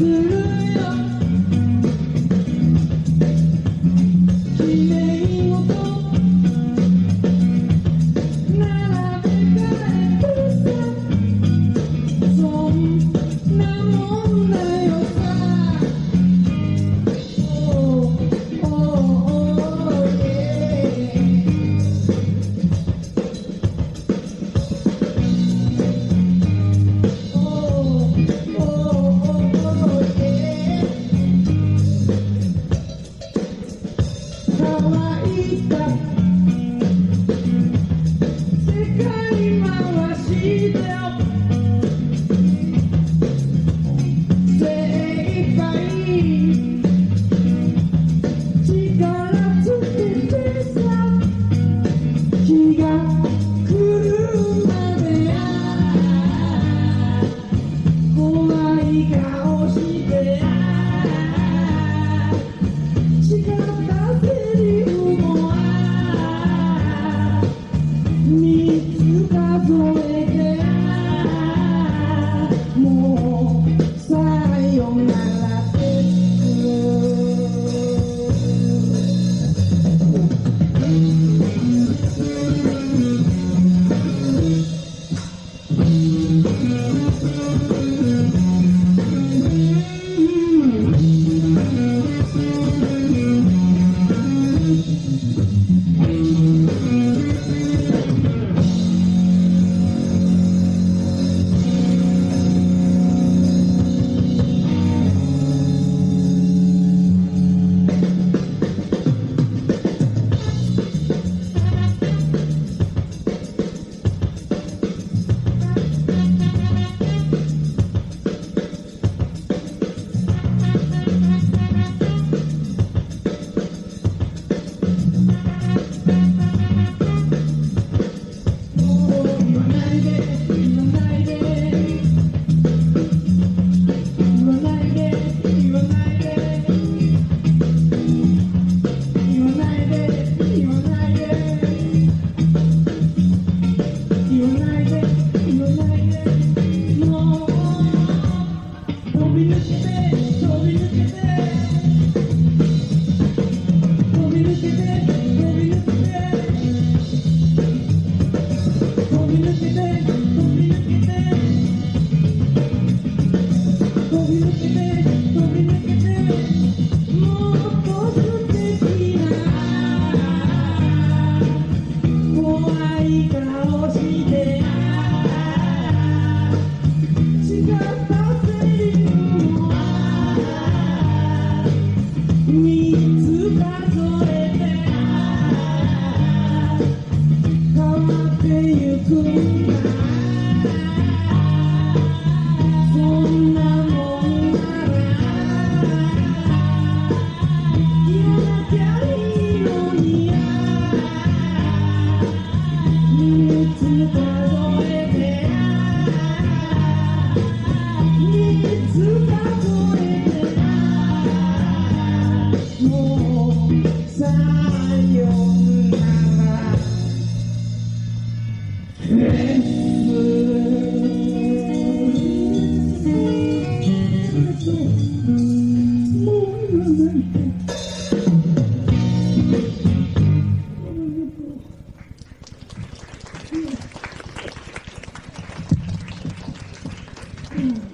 Mm-hmm. you today. Mm.